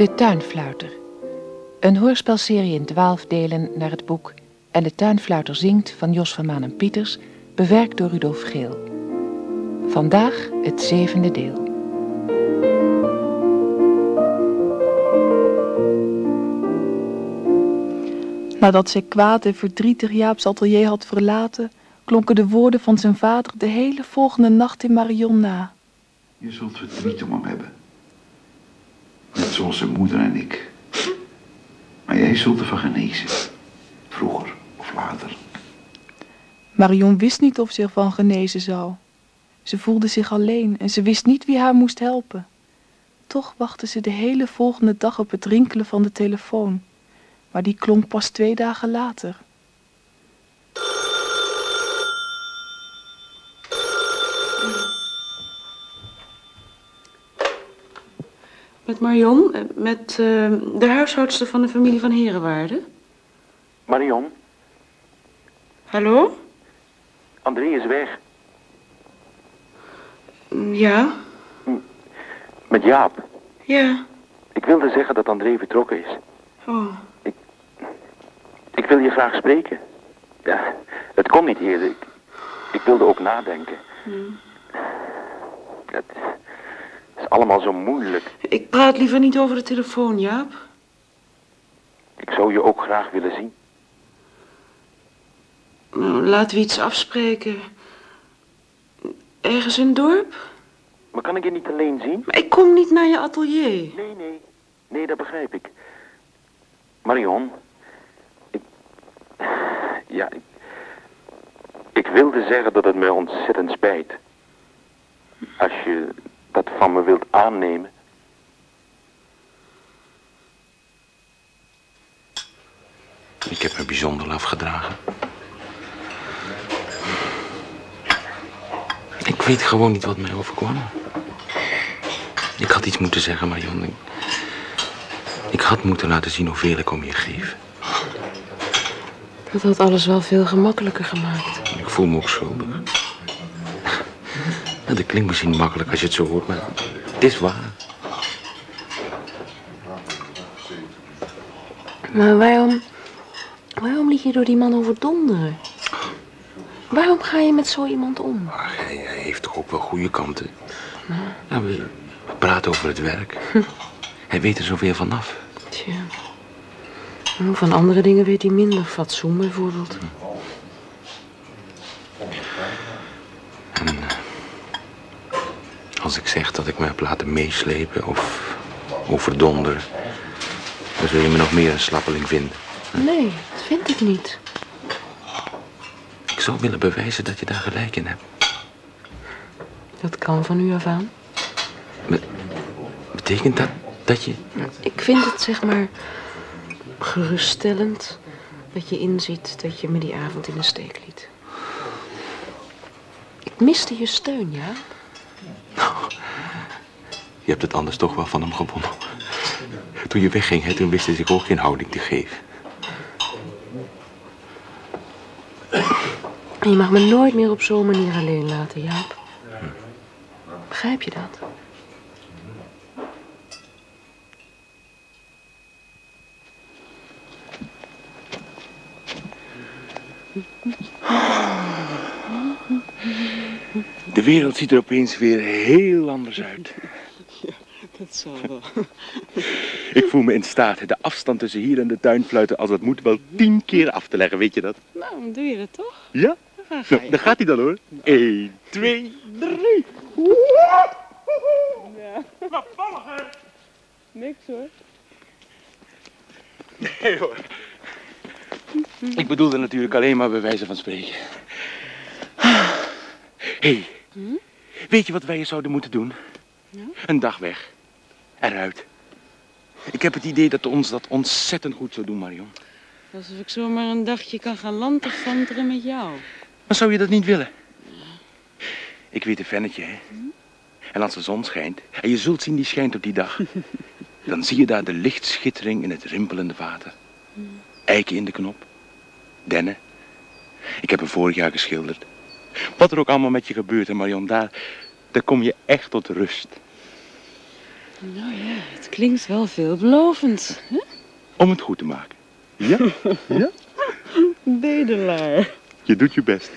De Tuinfluiter. Een hoorspelserie in twaalf delen naar het boek En de Tuinfluiter zingt van Jos van Maan en Pieters, bewerkt door Rudolf Geel. Vandaag het zevende deel. Nadat zij kwaad en verdrietig Jaap's atelier had verlaten, klonken de woorden van zijn vader de hele volgende nacht in Marion na. Je zult verdriet om hem hebben. Zoals zijn moeder en ik. Maar jij zult ervan genezen. Vroeger of later. Marion wist niet of ze ervan genezen zou. Ze voelde zich alleen en ze wist niet wie haar moest helpen. Toch wachtte ze de hele volgende dag op het rinkelen van de telefoon. Maar die klonk pas twee dagen later. Met Marion, eh, met uh, de huishoudster van de familie van Herenwaarde. Marion, Hallo? André is weg. Mm, Ja, Met Jaap. ja. Ik wilde zeggen dat André vertrokken is. Oh, Ik wil je graag spreken. Ja, het kon niet eerder. Ik, ik wilde ook nadenken. Het is allemaal zo moeilijk. ik praat liever niet over de telefoon, Jaap. Ik zou je ook graag willen zien. Nou, laten we iets afspreken. Ergens in het dorp? Maar kan ik je niet alleen zien? Maar ik kom niet naar je atelier. Nee, nee. Nee, dat begrijp ik. Marion. Ik... Ja, ik... Ik wilde zeggen dat het mij ontzettend spijt. Als je dat van me wilt aannemen. Ik heb me bijzonder afgedragen. Ik weet gewoon niet wat mij overkwam. Ik had iets moeten zeggen, Marion. Ik, ik had moeten laten zien hoeveel ik om je geef. Dat had alles wel veel gemakkelijker gemaakt. Ik voel me ook schuldig. Dat klinkt misschien makkelijk als je het zo hoort, maar het is waar. Maar waarom... Waarom liet je door die man overdonderen? Waarom ga je met zo iemand om? Hij, hij heeft toch ook wel goede kanten. Ja, we, we praten over het werk. Hij weet er zoveel vanaf. Tja. Nou, Van andere dingen weet hij minder. Fatsoen bijvoorbeeld. En als ik zeg dat ik me heb laten meeslepen of overdonderen... dan zul je me nog meer een slappeling vinden. Nee, dat vind ik niet. Ik zou willen bewijzen dat je daar gelijk in hebt. Dat kan van u af aan. Betekent dat dat je... Ik vind het, zeg maar, geruststellend dat je inziet dat je me die avond in de steek liet. Ik miste je steun, ja? Je hebt het anders toch wel van hem gewonnen. Toen je wegging, hè, toen wist hij zich ook geen houding te geven. En je mag me nooit meer op zo'n manier alleen laten, Jaap. Begrijp je dat? De wereld ziet er opeens weer heel anders uit. Dat zal wel. Ik voel me in staat de afstand tussen hier en de tuinfluiten als het moet wel tien keer af te leggen, weet je dat? Nou, dan doe je dat toch? Ja? Dan ga Nou, daar gaat hij dan hoor. 1, 2, 3. Niks hoor. Nee hoor. Ik bedoelde natuurlijk alleen maar bij wijze van spreken. Hé, hey, weet je wat wij zouden moeten doen? Een dag weg. Eruit. Ik heb het idee dat ons dat ontzettend goed zou doen, Marion. Alsof ik zomaar een dagje kan gaan lanterfanteren met jou. Maar zou je dat niet willen? Ik weet een vennetje, hè. En als de zon schijnt, en je zult zien die schijnt op die dag... dan zie je daar de lichtschittering in het rimpelende water. Eiken in de knop. Dennen. Ik heb hem vorig jaar geschilderd. Wat er ook allemaal met je gebeurt, hè, Marion, daar, daar kom je echt tot rust. Nou ja, het klinkt wel veelbelovend. Hè? Om het goed te maken. Ja? Ja? Bedelaar. Je doet je best.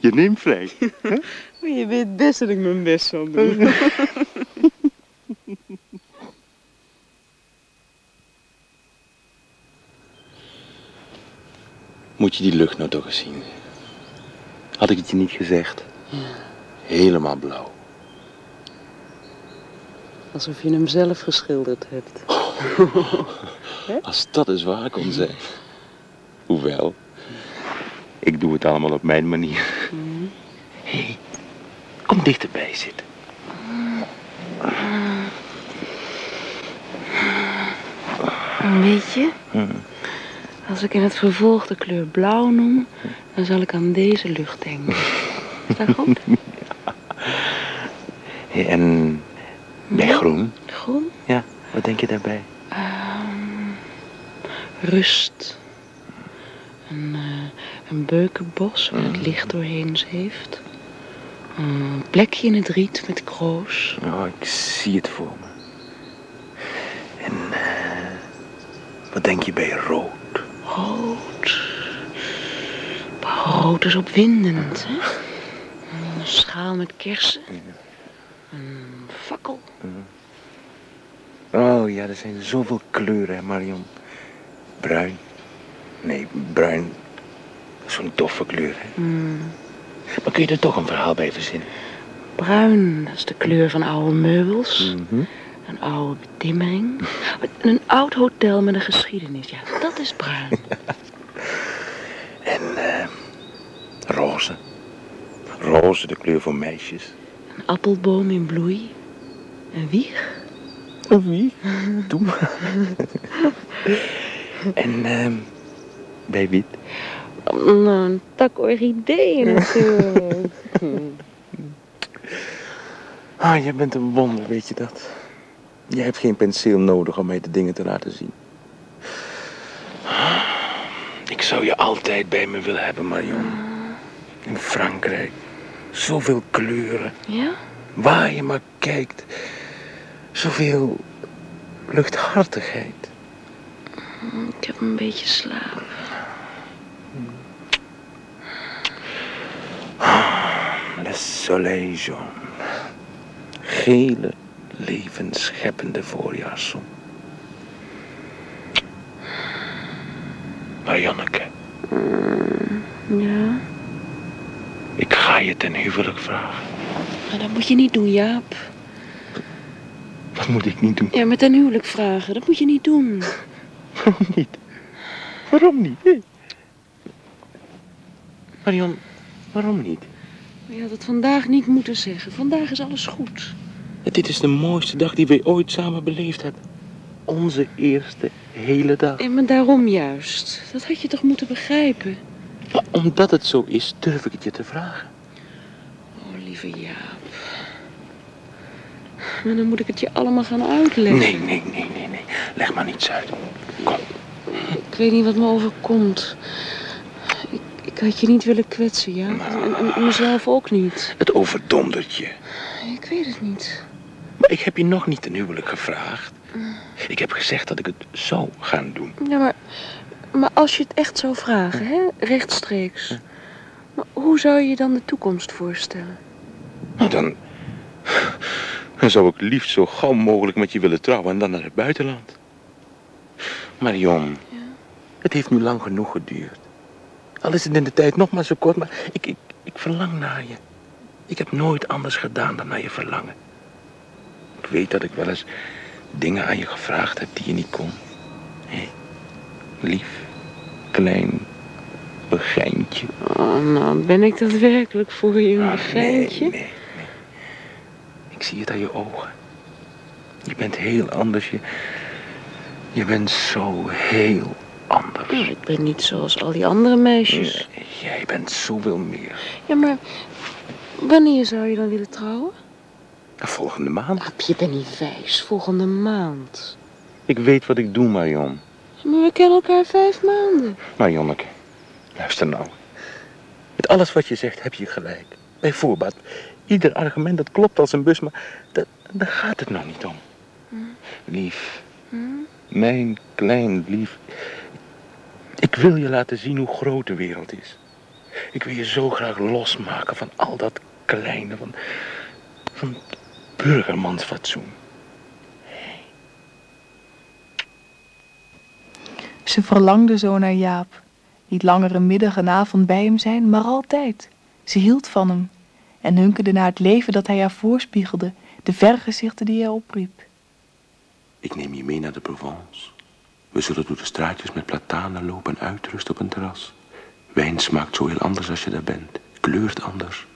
Je neemt vrij. Maar je weet best dat ik mijn best zal doen. Moet je die lucht nou toch eens zien? Had ik het je niet gezegd? Helemaal blauw. Alsof je hem zelf geschilderd hebt. Als dat eens waar kon zijn. Hoewel, ik doe het allemaal op mijn manier. Hé, hey, kom dichterbij zitten. Weet je, als ik in het vervolg de kleur blauw noem, dan zal ik aan deze lucht denken. Is dat goed? Hey, en bij groen? Groen? Ja, wat denk je daarbij? Rust. Een, eh, een beukenbos waar het licht doorheen zeeft. Een plekje in het riet met kroos. Oh, ik zie het voor me. En eh, wat denk je bij rood? Rood. Rood is opwindend, hè? Een schaal met kersen. Een Oh ja, er zijn zoveel kleuren, hè, Marion. Bruin. Nee, bruin. Zo'n doffe kleur, hè. Maar kun je er toch een verhaal bij verzinnen? Bruin, dat is de kleur van oude meubels. Een oude betimmering. Een oud hotel met een geschiedenis, ja, dat is bruin. En eh, roze. Roze, de kleur voor meisjes. Een appelboom in bloei. Een wieg. Of wie? Doe maar. en ehm bij wit. Nou, een tak orchideeën natuurlijk. Ah, jij bent een wonder, weet je dat? Jij hebt geen penseel nodig om mij de dingen te laten zien. Ik zou je altijd bij me willen hebben, Marion. In Frankrijk. Zoveel kleuren. Ja? Waar je maar kijkt. Zoveel luchthartigheid. Ik heb een beetje slaap. Le soleil jaune. Gele, levensscheppende voorjaarszon. Marianneke, Ja? ik ga je ten huwelijk vragen. Maar dat moet je niet doen, Jaap. Wat moet ik niet doen? Ja, met een huwelijk vragen, dat moet je niet doen. Waarom niet? Waarom niet? Marion, waarom niet? Maar je had het vandaag niet moeten zeggen. Vandaag is alles goed. Dit is de mooiste dag die wij ooit samen beleefd hebben. Onze eerste hele dag. En maar daarom juist. Dat had je toch moeten begrijpen. Maar omdat het zo is, durf ik het je te vragen. Oh, lieve Jaap. Maar dan moet ik het je allemaal gaan uitleggen. Nee, nee, nee, nee, nee. Leg maar niets uit. Kom. Ik weet niet wat me overkomt. Ik, ik had je niet willen kwetsen, ja. En, en- en mezelf ook niet. Het overdondert je. Ik weet het niet. Maar ik heb je nog niet ten huwelijk gevraagd. Ik heb gezegd dat ik het zou gaan doen. Ja, maar, maar als je het echt zou vragen, hè, rechtstreeks. Maar hoe zou je je dan de toekomst voorstellen? Nou, dan... Dan zou ik liefst zo gauw mogelijk met je willen trouwen en dan naar het buitenland. Marion, het heeft nu lang genoeg geduurd. Al is het in de tijd nog maar zo kort, maar ik, ik, ik verlang naar je. Ik heb nooit anders gedaan dan naar je verlangen. Ik weet dat ik wel eens dingen aan je gevraagd heb die je niet kon. Hé, lief, klein, begijntje. Oh, nou, ben ik dat werkelijk voor je een Ah, nee, nee. Ik zie het aan je ogen. Je bent heel anders. Je, je bent zo heel anders. Nou, ik ben niet zoals al die andere meisjes. Nee, jij bent zoveel meer. Ja, maar wanneer zou je dan willen trouwen? Volgende maand. Ap, je bent niet wijs. Volgende maand. Ik weet wat ik doe, Marion. Maar we kennen elkaar vijf maanden. Marionneke, luister nou. Met alles wat je zegt heb je gelijk. Bij voorbaat. Ieder argument dat klopt als een bus, maar dat, daar gaat het nou niet om. Lief. Mijn klein lief. Ik wil je laten zien hoe groot de wereld is. Ik wil je zo graag losmaken van al dat kleine, van, van burgermansfatsoen. Ze verlangde zo naar Jaap. Niet langer een middag en avond bij hem zijn, maar altijd. Ze hield van hem en hunkerde naar het leven dat hij haar voorspiegelde, de vergezichten die hij opriep. Ik neem je mee naar de Provence. We zullen door de straatjes met platanen lopen en uitrusten op een terras. Wijn smaakt zo heel anders als je daar bent. Kleurt anders.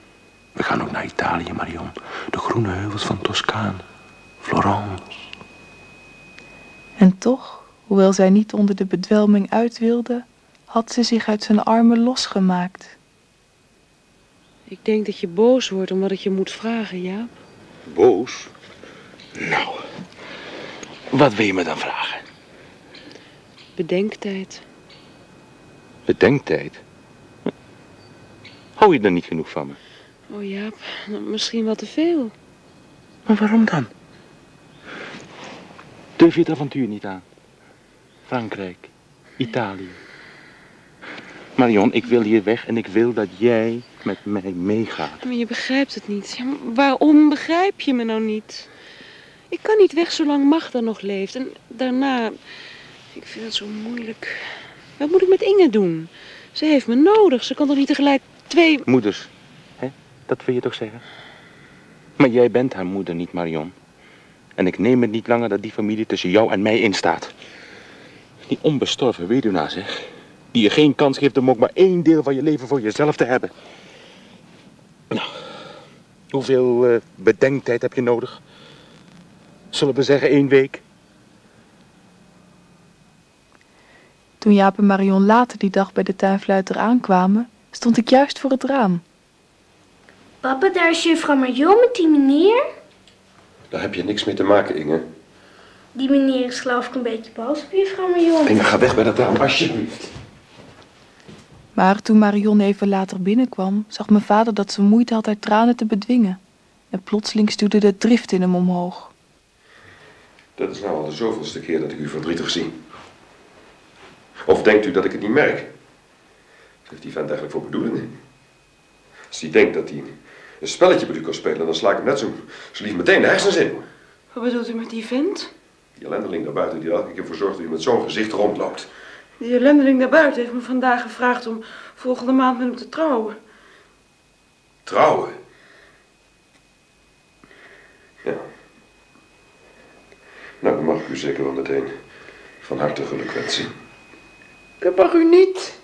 We gaan ook naar Italië, Marion. De groene heuvels van Toscane. Florence. En toch, hoewel zij niet onder de bedwelming uit wilde, had ze zich uit zijn armen losgemaakt. Ik denk dat je boos wordt omdat ik je moet vragen, Jaap. Boos? Nou, wat wil je me dan vragen? Bedenktijd. Bedenktijd. Hou je dan niet genoeg van me? Oh Jaap, nou, misschien wel te veel. Maar waarom dan? Durf je het avontuur niet aan? Frankrijk, Italië. Marion, ik wil hier weg en ik wil dat jij met mij meegaat. Maar je begrijpt het niet. Ja, waarom begrijp je me nou niet? Ik kan niet weg zolang Magda nog leeft. En daarna... Ik vind het zo moeilijk. Wat moet ik met Inge doen? Ze heeft me nodig. Ze kan toch niet tegelijk twee... Moeders, hè? dat wil je toch zeggen? Maar jij bent haar moeder niet, Marion. En ik neem het niet langer dat die familie tussen jou en mij instaat. Die onbestorven weduwnaar, zeg. Die je geen kans geeft om ook maar één deel van je leven voor jezelf te hebben. Nou, hoeveel eh, bedenktijd heb je nodig? Zullen we zeggen één week? Toen Jaap en Marion later die dag bij de tuinfluiter aankwamen, stond ik juist voor het raam. Papa, daar is juffrouw Marion met die meneer. Daar heb je niks mee te maken, Inge. Die meneer is geloof ik een beetje boos op juffrouw Marion. Inge, ga weg bij dat raam, alsjeblieft. Maar toen Marion even later binnenkwam, zag mijn vader dat ze moeite had haar tranen te bedwingen. En plotseling stuurde de drift in hem omhoog. Dat is nou al de zoveelste keer dat ik u verdrietig zie. Of denkt u dat ik het niet merk? Wat heeft die vent eigenlijk voor bedoelingen? Als hij denkt dat hij een spelletje met u kan spelen, dan sla ik hem net zo, zo lief meteen de hersens in. Wat bedoelt u met die vent? Die ellendeling daar buiten die er elke keer voor zorgt dat u met zo'n gezicht rondloopt. Die ellendeling daar buiten heeft me vandaag gevraagd om volgende maand met hem te trouwen. Trouwen? Ja. Nou, dan mag ik u zeker wel meteen van harte geluk wensen. Dat mag u niet.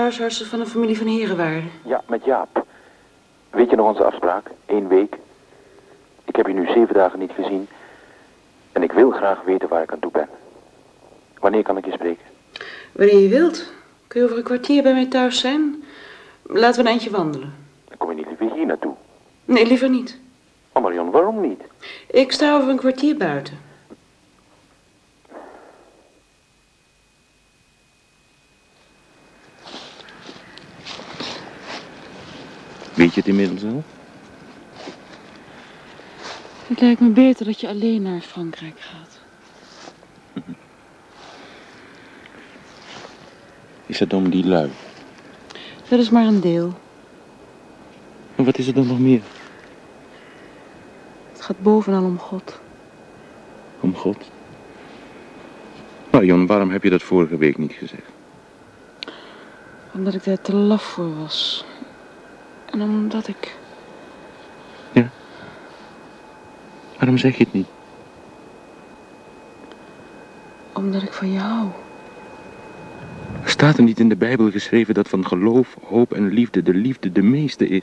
Huisartsen van de familie van Herenwaarde. Ja, met Jaap. Weet je nog onze afspraak? Eén week. Ik heb je nu zeven dagen niet gezien. En ik wil graag weten waar ik aan toe ben. Wanneer kan ik je spreken? Wanneer je wilt. Kun je over een kwartier bij mij thuis zijn? Laten we een eindje wandelen. Dan kom je niet liever hier naartoe. Nee, liever niet. Oh Marion, waarom niet? Ik sta over een kwartier buiten. Weet je het inmiddels? Het lijkt me beter dat je alleen naar Frankrijk gaat. Is het om die lui? Dat is maar een deel. En wat is er dan nog meer? Het gaat bovenal om God. Om God? Marion, waarom heb je dat vorige week niet gezegd? Omdat ik daar te laf voor was. En omdat ik... Waarom zeg je het niet? Omdat ik van je hou. Staat er niet in de Bijbel geschreven dat van geloof, hoop en liefde de liefde de meeste is?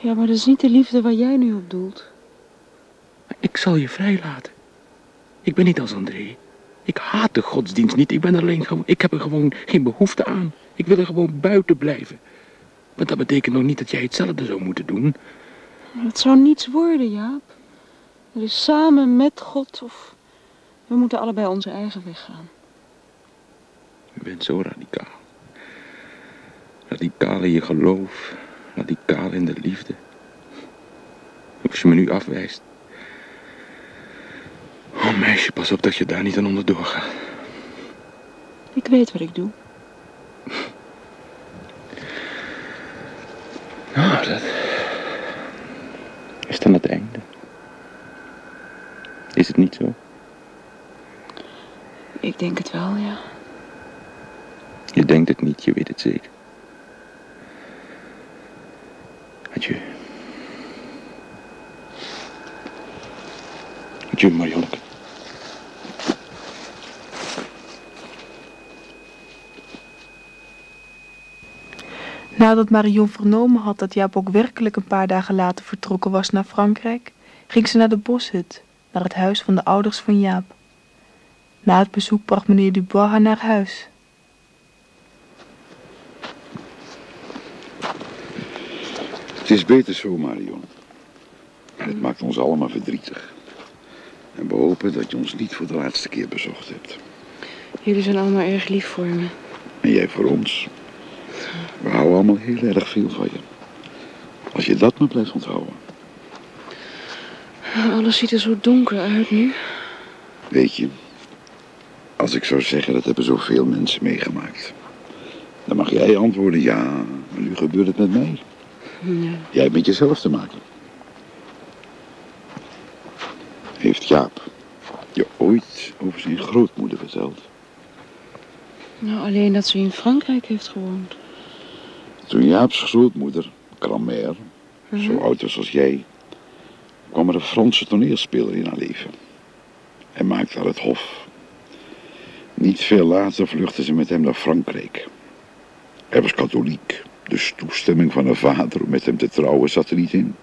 Ja, maar dat is niet de liefde waar jij nu op doelt. Ik zal je vrijlaten. Ik ben niet als André. Ik haat de godsdienst niet. Ik ben alleen gewoon. Ik heb er gewoon geen behoefte aan. Ik wil er gewoon buiten blijven. Maar dat betekent nog niet dat jij hetzelfde zou moeten doen. Het zou niets worden, Jaap. Het is samen met God of we moeten allebei onze eigen weg gaan. Je bent zo radicaal. Radicaal in je geloof. Radicaal in de liefde. Als je me nu afwijst. Oh meisje, pas op dat je daar niet aan onderdoor gaat. Ik weet wat ik doe. Nou, dat is dan het einde. Is het niet zo? Ik denk het wel, ja. Je denkt het niet, je weet het zeker. Adieu. Adieu, Marionneke. Nadat Marion vernomen had dat Jaap ook werkelijk een paar dagen later vertrokken was naar Frankrijk, ging ze naar de boshut, naar het huis van de ouders van Jaap. Na het bezoek bracht meneer Dubois haar naar huis. Het is beter zo, Marion. En het maakt ons allemaal verdrietig. En we hopen dat je ons niet voor de laatste keer bezocht hebt. Jullie zijn allemaal erg lief voor me. En jij voor ons. We houden allemaal heel erg veel van je. Als je dat maar blijft onthouden. Alles ziet er zo donker uit nu. Weet je, als ik zou zeggen dat hebben zoveel mensen meegemaakt. Dan mag jij antwoorden, ja, maar nu gebeurt het met mij. Ja. Jij hebt met jezelf te maken. Heeft Jaap je ooit over zijn grootmoeder verteld? Nou, alleen dat ze in Frankrijk heeft gewoond. Toen Jaap's grootmoeder, Cramer, zo oud was als jij, kwam er een Franse toneelspeler in haar leven. Hij maakte haar het hof. Niet veel later vluchtte ze met hem naar Frankrijk. Hij was katholiek, dus toestemming van haar vader om met hem te trouwen zat er niet in.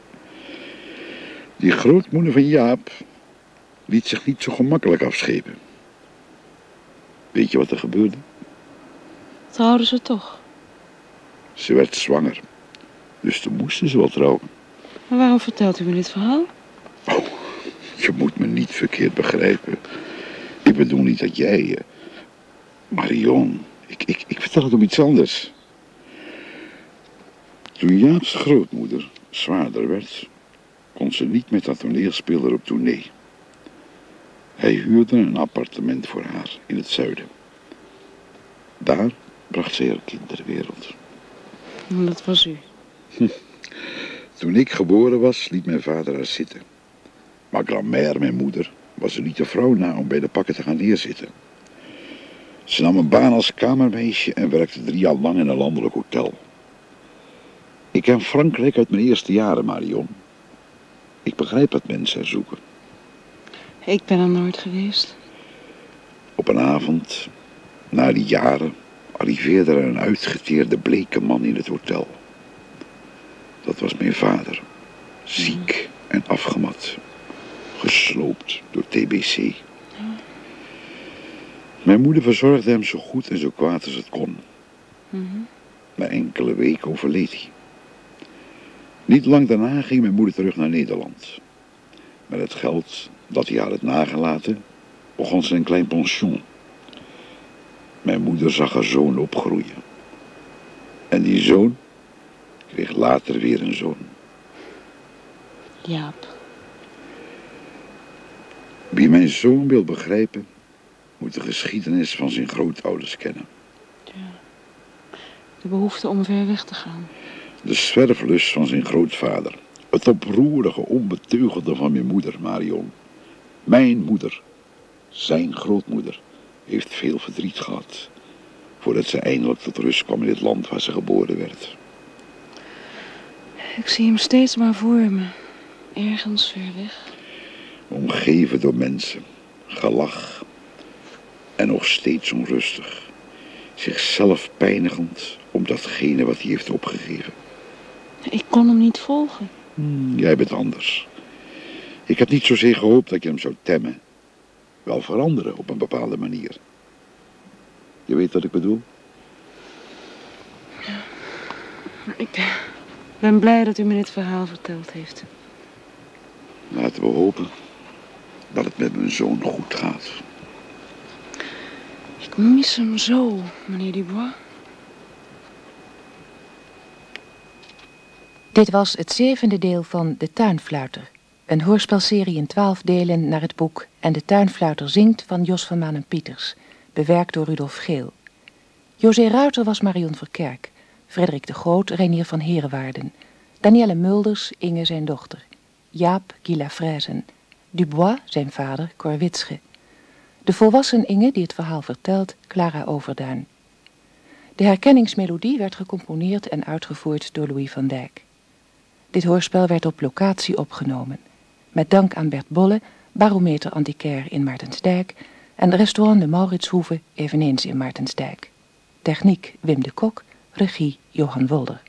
Die grootmoeder van Jaap liet zich niet zo gemakkelijk afschepen. Weet je wat er gebeurde? Trouwden ze toch? Ze werd zwanger. Dus toen moesten ze wel trouwen. Maar waarom vertelt u me dit verhaal? Oh, je moet me niet verkeerd begrijpen. Ik bedoel niet dat jij... eh, Marion, ik, ik, ik vertel het om iets anders. Toen Jaap's grootmoeder zwaarder werd, kon ze niet met dat toneelspeler op tournee. Hij huurde een appartement voor haar in het zuiden. Daar bracht ze haar kind ter wereld. En Dat was u. Toen ik geboren was, liet mijn vader haar zitten. Maar Grammaire, mijn moeder, was er niet de vrouw na om bij de pakken te gaan neerzitten. Ze nam een baan als kamermeisje en werkte drie jaar lang in een landelijk hotel. Ik ken Frankrijk uit mijn eerste jaren, Marion. Ik begrijp dat mensen er zoeken. Ik ben er nooit geweest. Op een avond, na die jaren, arriveerde er een uitgeteerde bleke man in het hotel. Dat was mijn vader. Ziek en afgemat. Gesloopt door TBC. Mijn moeder verzorgde hem zo goed en zo kwaad als het kon. Na enkele weken overleed hij. Niet lang daarna ging mijn moeder terug naar Nederland. Met het geld dat hij haar had nagelaten, begon ze een klein pension. Mijn moeder zag haar zoon opgroeien. En die zoon kreeg later weer een zoon. Jaap. Wie mijn zoon wil begrijpen, moet de geschiedenis van zijn grootouders kennen. De behoefte om ver weg te gaan. De zwerflust van zijn grootvader. Het oproerige, onbeteugelde van mijn moeder, Marion. Mijn moeder, zijn grootmoeder, heeft veel verdriet gehad. Voordat ze eindelijk tot rust kwam in het land waar ze geboren werd. Ik zie hem steeds maar voor me. Ergens ver weg. Omgeven door mensen, gelach. En nog steeds onrustig. Zichzelf pijnigend om datgene wat hij heeft opgegeven. Ik kon hem niet volgen. Hmm, jij bent anders. Ik heb niet zozeer gehoopt dat je hem zou temmen. Wel veranderen op een bepaalde manier. Je weet wat ik bedoel? Ik ben blij dat u me dit verhaal verteld heeft. Laten we hopen dat het met mijn zoon goed gaat. Ik mis hem zo, meneer Dubois. Dit was het zevende deel van De Tuinfluiter. Een hoorspelserie in twaalf delen naar het boek En de Tuinfluiter zingt van Jos van Manen Pieters. Bewerkt door Rudolf Geel. José Ruiter was Marion Verkerk. Frederik de Groot, Reinier van Herenwaarden. Danielle Mulders, Inge zijn dochter. Jaap, Gila Fräzen. Dubois, zijn vader, Cor Witsche. De volwassen Inge die het verhaal vertelt, Clara Overduin. De herkenningsmelodie werd gecomponeerd en uitgevoerd door Louis van Dijk. Dit hoorspel werd op locatie opgenomen. Met dank aan Bert Bolle, barometer antiquaire in Maartensdijk en restaurant de Mauritshoeve eveneens in Maartensdijk. Techniek Wim de Kok, regie Johan Wolder.